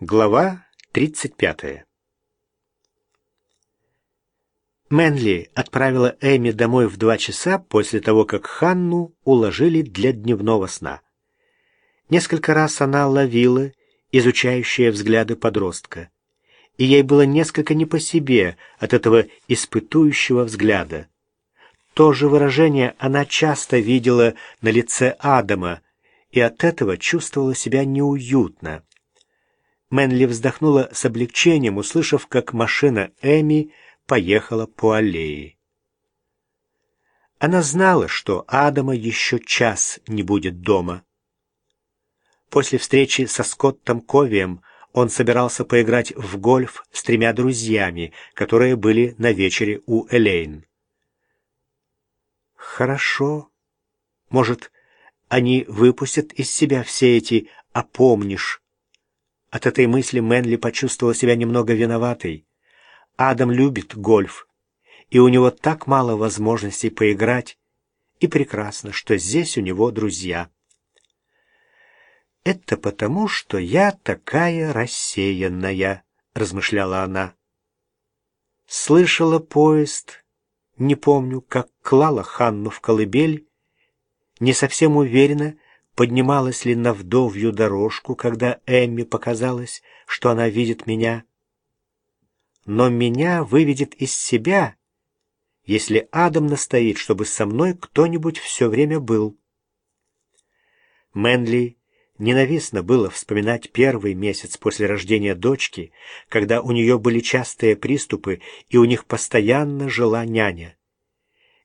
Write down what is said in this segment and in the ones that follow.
Глава 35 Мэнли отправила Эми домой в два часа после того, как Ханну уложили для дневного сна. Несколько раз она ловила изучающие взгляды подростка, и ей было несколько не по себе от этого испытующего взгляда. То же выражение она часто видела на лице Адама, и от этого чувствовала себя неуютно. Мэнли вздохнула с облегчением, услышав, как машина Эми поехала по аллее. Она знала, что Адама еще час не будет дома. После встречи со Скоттом Ковием он собирался поиграть в гольф с тремя друзьями, которые были на вечере у Элейн. Хорошо. Может, они выпустят из себя все эти «опомнишь», от этой мысли Мэнли почувствовала себя немного виноватой. Адам любит гольф, и у него так мало возможностей поиграть, и прекрасно, что здесь у него друзья. «Это потому, что я такая рассеянная», — размышляла она. Слышала поезд, не помню, как клала Ханну в колыбель, не совсем уверена, поднималась ли на вдовью дорожку, когда Эмми показалось, что она видит меня. Но меня выведет из себя, если Адам настоит, чтобы со мной кто-нибудь все время был. Мэнли ненавистно было вспоминать первый месяц после рождения дочки, когда у нее были частые приступы, и у них постоянно жила няня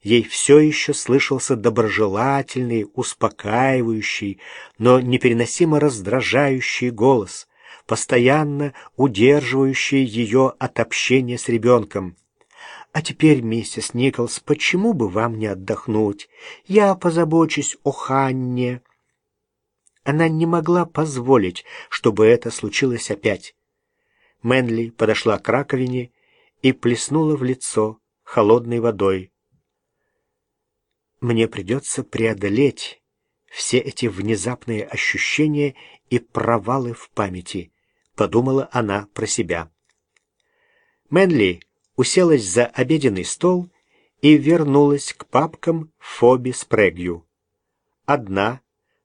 ей все еще слышался доброжелательный, успокаивающий, но непереносимо раздражающий голос, постоянно удерживающий ее от общения с ребенком. «А теперь, миссис Николс, почему бы вам не отдохнуть? Я позабочусь о Ханне». Она не могла позволить, чтобы это случилось опять. Мэнли подошла к раковине и плеснула в лицо холодной водой. Мне придется преодолеть все эти внезапные ощущения и провалы в памяти, подумала она про себя. Мэнли уселась за обеденный стол и вернулась к папкам Фоби Спрэгью. Одна,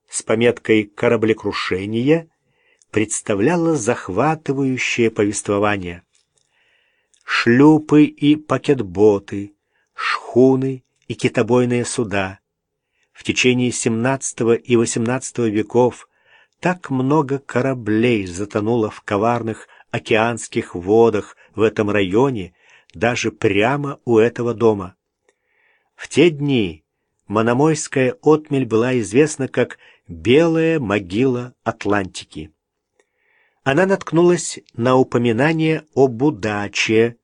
с пометкой «Кораблекрушение», представляла захватывающее повествование. Шлюпы и пакетботы, шхуны и китобойные суда. В течение XVII и XVIII веков так много кораблей затонуло в коварных океанских водах в этом районе, даже прямо у этого дома. В те дни Мономойская отмель была известна как «Белая могила Атлантики». Она наткнулась на упоминание об удаче,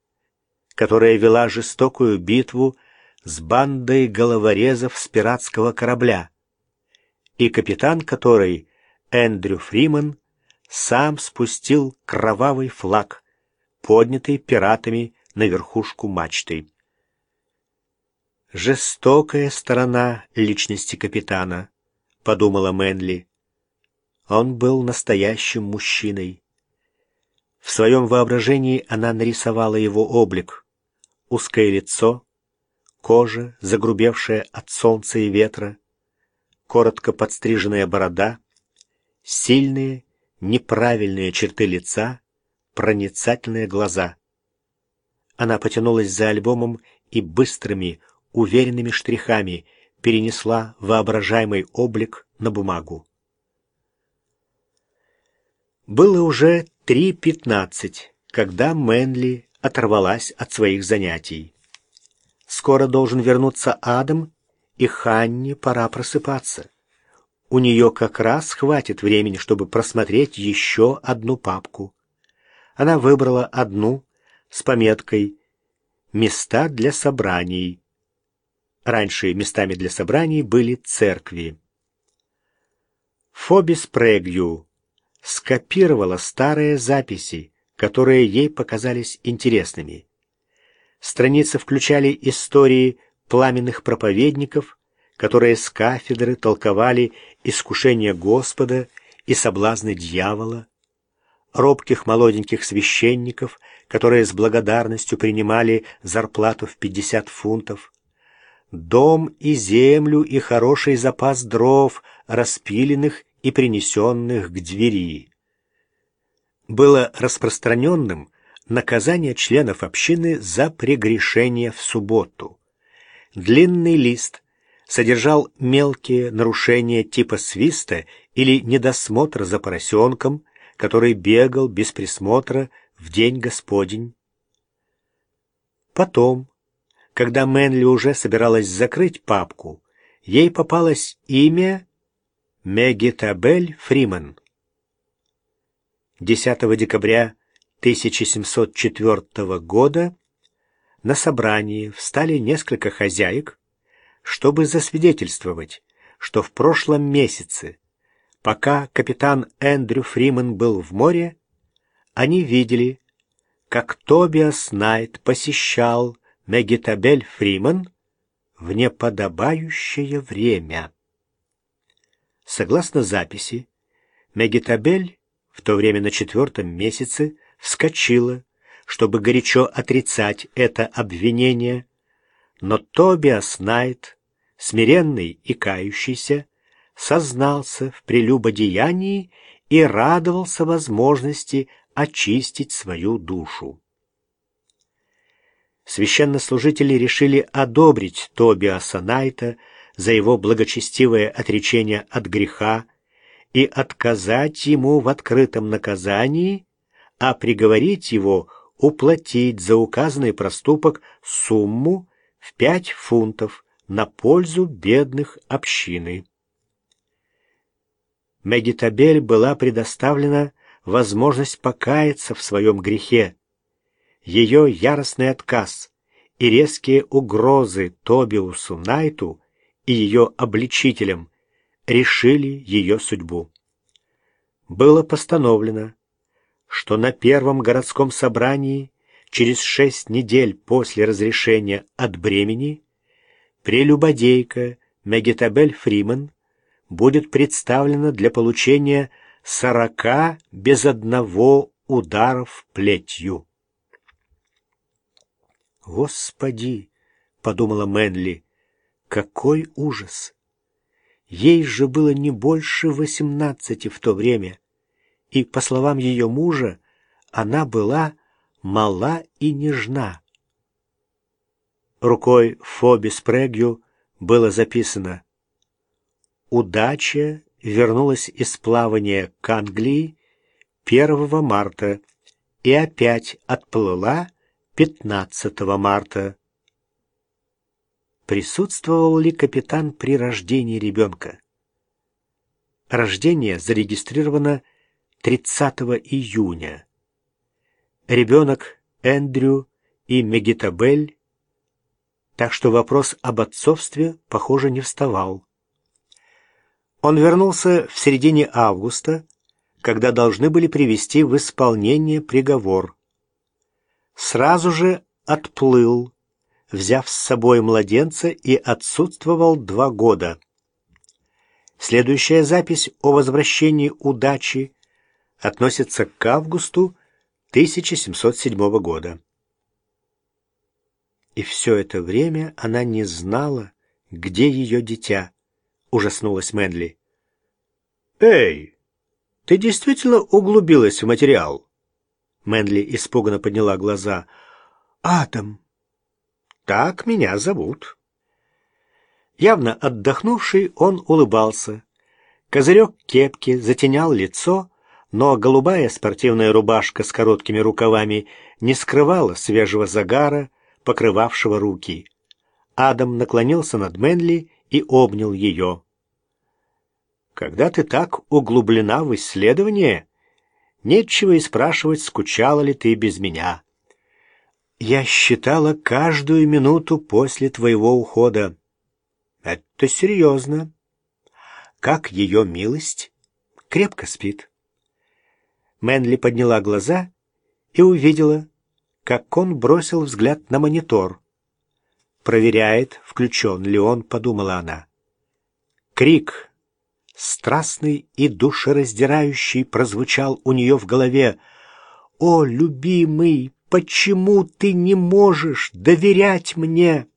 которая вела жестокую битву с бандой головорезов с пиратского корабля, и капитан которой, Эндрю Фриман, сам спустил кровавый флаг, поднятый пиратами на верхушку мачты. «Жестокая сторона личности капитана», — подумала Мэнли. Он был настоящим мужчиной. В своем воображении она нарисовала его облик. Узкое лицо, кожа, загрубевшая от солнца и ветра, коротко подстриженная борода, сильные, неправильные черты лица, проницательные глаза. Она потянулась за альбомом и быстрыми, уверенными штрихами перенесла воображаемый облик на бумагу. Было уже три пятнадцать, когда Мэнли оторвалась от своих занятий. Скоро должен вернуться Адам, и Ханне пора просыпаться. У нее как раз хватит времени, чтобы просмотреть еще одну папку. Она выбрала одну с пометкой «Места для собраний». Раньше местами для собраний были церкви. Фобис Прегью скопировала старые записи, которые ей показались интересными. Страницы включали истории пламенных проповедников, которые с кафедры толковали искушение Господа и соблазны дьявола. робких молоденьких священников, которые с благодарностью принимали зарплату в 50 фунтов, дом и землю и хороший запас дров, распиленных и принесенных к двери. Было распространенным наказание членов общины за прегрешение в субботу. Длинный лист содержал мелкие нарушения типа свиста или недосмотра за поросенком, который бегал без присмотра в день Господень. Потом, когда Мэнли уже собиралась закрыть папку, ей попалось имя Мегитабель Фриман. 10 декабря 1704 года на собрании встали несколько хозяек, чтобы засвидетельствовать, что в прошлом месяце, пока капитан Эндрю Фриман был в море, они видели, как Тобиас Найт посещал Мегитабель Фриман в неподобающее время. Согласно записи, Мегитабель в то время на четвертом месяце вскочила, чтобы горячо отрицать это обвинение, но Тобиас Найт, смиренный и кающийся, сознался в прелюбодеянии и радовался возможности очистить свою душу. Священнослужители решили одобрить Тобиаса Найта за его благочестивое отречение от греха и отказать ему в открытом наказании, а приговорить его уплатить за указанный проступок сумму в пять фунтов на пользу бедных общины. Медитабель была предоставлена возможность покаяться в своем грехе. Ее яростный отказ и резкие угрозы Тобиусу Найту и ее обличителям решили ее судьбу. Было постановлено, что на первом городском собрании через шесть недель после разрешения от бремени прелюбодейка Мегетабель Фриман будет представлена для получения сорока без одного ударов плетью. «Господи!» — подумала Мэнли. «Какой ужас! Ей же было не больше восемнадцати в то время, и, по словам ее мужа, она была мала и нежна». Рукой Фоби Спрегью было записано «Удача вернулась из плавания к Англии 1 марта и опять отплыла 15 марта. Присутствовал ли капитан при рождении ребенка? Рождение зарегистрировано 30 июня. Ребенок Эндрю и Мегитабель, так что вопрос об отцовстве, похоже, не вставал. Он вернулся в середине августа, когда должны были привести в исполнение приговор. Сразу же отплыл, взяв с собой младенца и отсутствовал два года. Следующая запись о возвращении удачи относится к августу 1707 года. И все это время она не знала, где ее дитя ужаснулась Мэнли. «Эй, ты действительно углубилась в материал?» Мэнли испуганно подняла глаза. «Атом!» «Так меня зовут». Явно отдохнувший, он улыбался. Козырек кепки затенял лицо, но голубая спортивная рубашка с короткими рукавами не скрывала свежего загара, покрывавшего руки. Адам наклонился над Мэнли и обнял ее. Когда ты так углублена в исследование, нечего и спрашивать, скучала ли ты без меня. Я считала каждую минуту после твоего ухода. Это серьезно. Как ее милость? Крепко спит. Мэнли подняла глаза и увидела, как он бросил взгляд на монитор. Проверяет, включен ли он, подумала она. Крик страстный и душераздирающий прозвучал у нее в голове. «О, любимый, почему ты не можешь доверять мне?»